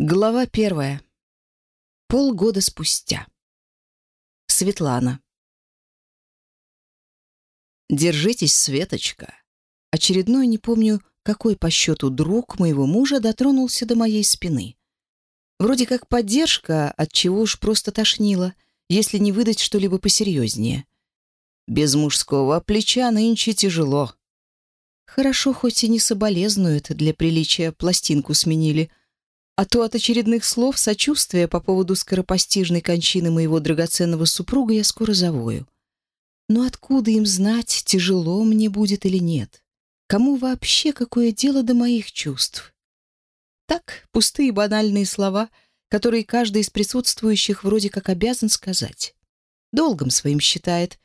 Глава первая. Полгода спустя. Светлана. Держитесь, Светочка. Очередной, не помню, какой по счету друг моего мужа дотронулся до моей спины. Вроде как поддержка, от чего уж просто тошнило, если не выдать что-либо посерьезнее. Без мужского плеча нынче тяжело. Хорошо, хоть и не соболезнуют, для приличия пластинку сменили, а то от очередных слов сочувствия по поводу скоропостижной кончины моего драгоценного супруга я скоро завою. Но откуда им знать, тяжело мне будет или нет? Кому вообще какое дело до моих чувств? Так, пустые банальные слова, которые каждый из присутствующих вроде как обязан сказать. Долгом своим считает.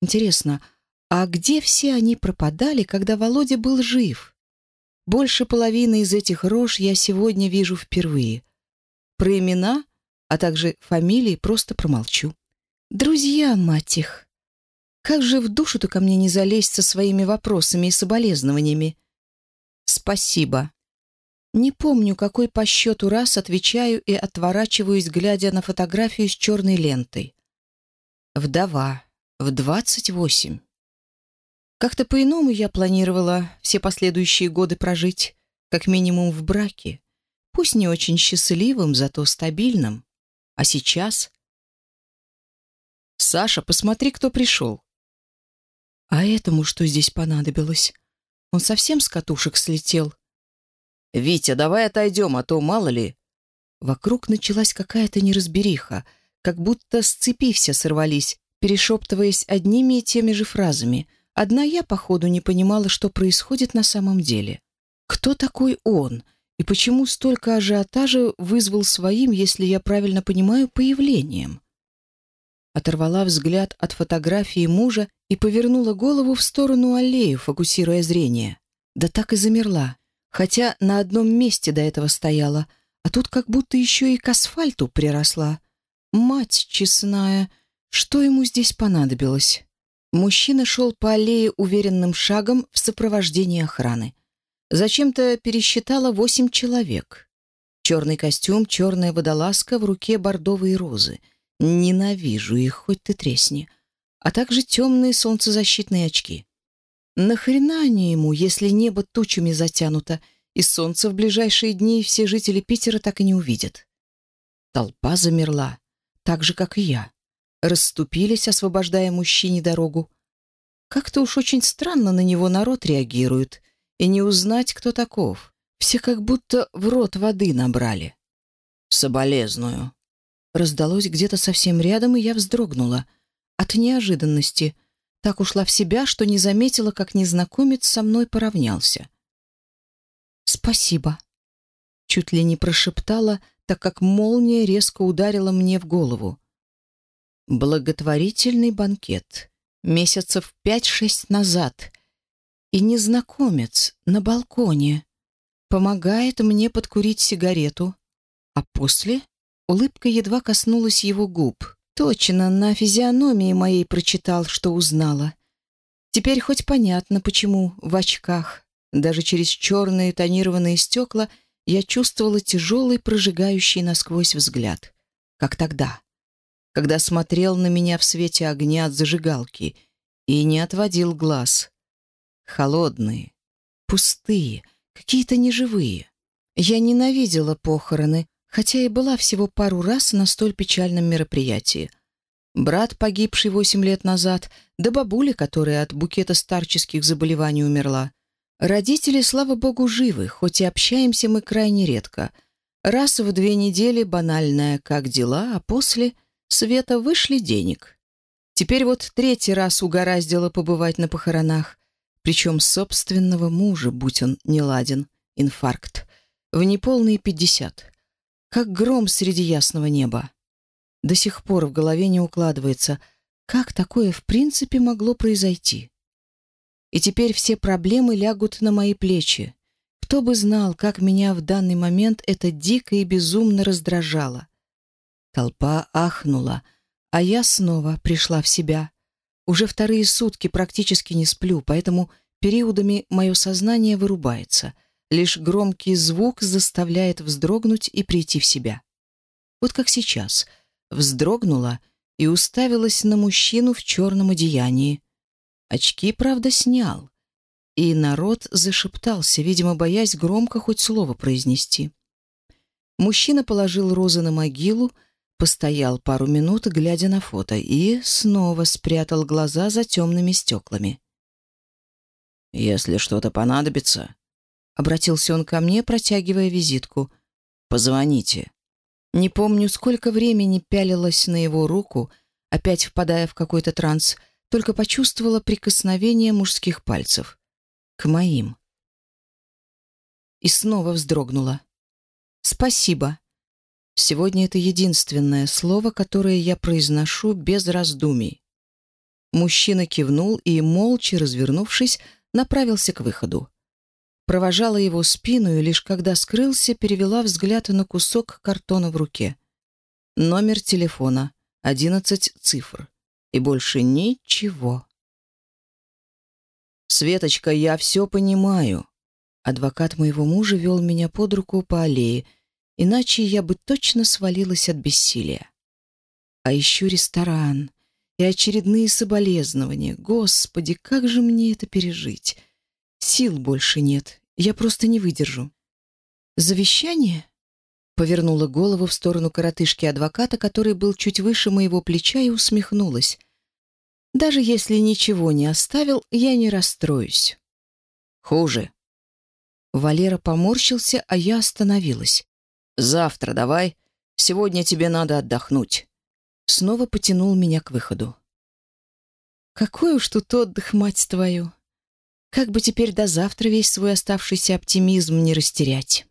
Интересно, а где все они пропадали, когда Володя был жив? больше половины из этих рож я сегодня вижу впервые. Про имена, а также фамилии просто промолчу. Друзья, мать их! Как же в душу-то ко мне не залезть со своими вопросами и соболезнованиями? Спасибо. Не помню, какой по счету раз отвечаю и отворачиваюсь, глядя на фотографию с черной лентой. Вдова. В двадцать восемь. Как-то по-иному я планировала все последующие годы прожить, как минимум в браке. Пусть не очень счастливым, зато стабильным. А сейчас... «Саша, посмотри, кто пришел!» «А этому что здесь понадобилось? Он совсем с катушек слетел?» «Витя, давай отойдем, а то мало ли...» Вокруг началась какая-то неразбериха, как будто с цепи все сорвались, перешептываясь одними и теми же фразами — Одна я, походу, не понимала, что происходит на самом деле. Кто такой он? И почему столько ажиотажа вызвал своим, если я правильно понимаю, появлением? Оторвала взгляд от фотографии мужа и повернула голову в сторону аллеи, фокусируя зрение. Да так и замерла. Хотя на одном месте до этого стояла, а тут как будто еще и к асфальту приросла. Мать честная, что ему здесь понадобилось? Мужчина шел по аллее уверенным шагом в сопровождении охраны. Зачем-то пересчитала восемь человек. Черный костюм, черная водолазка, в руке бордовые розы. Ненавижу их, хоть ты тресни. А также темные солнцезащитные очки. Нахрена они ему, если небо тучами затянуто, и солнце в ближайшие дни все жители Питера так и не увидят? Толпа замерла, так же, как и я расступились, освобождая мужчине дорогу. Как-то уж очень странно на него народ реагирует, и не узнать, кто таков. Все как будто в рот воды набрали. «Соболезную». Раздалось где-то совсем рядом, и я вздрогнула. От неожиданности. Так ушла в себя, что не заметила, как незнакомец со мной поравнялся. «Спасибо», — чуть ли не прошептала, так как молния резко ударила мне в голову. Благотворительный банкет. Месяцев пять-шесть назад. И незнакомец на балконе. Помогает мне подкурить сигарету. А после улыбка едва коснулась его губ. Точно, на физиономии моей прочитал, что узнала. Теперь хоть понятно, почему в очках. Даже через черные тонированные стекла я чувствовала тяжелый, прожигающий насквозь взгляд. Как тогда когда смотрел на меня в свете огня от зажигалки и не отводил глаз. Холодные, пустые, какие-то неживые. Я ненавидела похороны, хотя и была всего пару раз на столь печальном мероприятии. Брат, погибший восемь лет назад, да бабуля, которая от букета старческих заболеваний умерла. Родители, слава богу, живы, хоть и общаемся мы крайне редко. Раз в две недели банальная, «как дела», а после — Света вышли денег. Теперь вот третий раз угораздило побывать на похоронах, причем собственного мужа, будь он неладен, инфаркт, в неполные пятьдесят. Как гром среди ясного неба. До сих пор в голове не укладывается, как такое в принципе могло произойти. И теперь все проблемы лягут на мои плечи. Кто бы знал, как меня в данный момент это дико и безумно раздражало. Толпа ахнула, а я снова пришла в себя. Уже вторые сутки практически не сплю, поэтому периодами мое сознание вырубается. Лишь громкий звук заставляет вздрогнуть и прийти в себя. Вот как сейчас. Вздрогнула и уставилась на мужчину в черном одеянии. Очки, правда, снял. И народ зашептался, видимо, боясь громко хоть слово произнести. Мужчина положил розы на могилу, постоял пару минут, глядя на фото, и снова спрятал глаза за темными стеклами. «Если что-то понадобится», — обратился он ко мне, протягивая визитку, — «позвоните». Не помню, сколько времени пялилась на его руку, опять впадая в какой-то транс, только почувствовала прикосновение мужских пальцев. К моим. И снова вздрогнула. «Спасибо». Сегодня это единственное слово, которое я произношу без раздумий. Мужчина кивнул и, молча развернувшись, направился к выходу. Провожала его спину и лишь когда скрылся, перевела взгляд на кусок картона в руке. Номер телефона, одиннадцать цифр. И больше ничего. «Светочка, я все понимаю». Адвокат моего мужа вел меня под руку по аллее, иначе я бы точно свалилась от бессилия. А еще ресторан и очередные соболезнования. Господи, как же мне это пережить? Сил больше нет, я просто не выдержу. Завещание? Повернула голову в сторону коротышки адвоката, который был чуть выше моего плеча, и усмехнулась. Даже если ничего не оставил, я не расстроюсь. Хуже. Валера поморщился, а я остановилась. Завтра давай. Сегодня тебе надо отдохнуть». Снова потянул меня к выходу. «Какой уж тут отдых, мать твою! Как бы теперь до завтра весь свой оставшийся оптимизм не растерять!»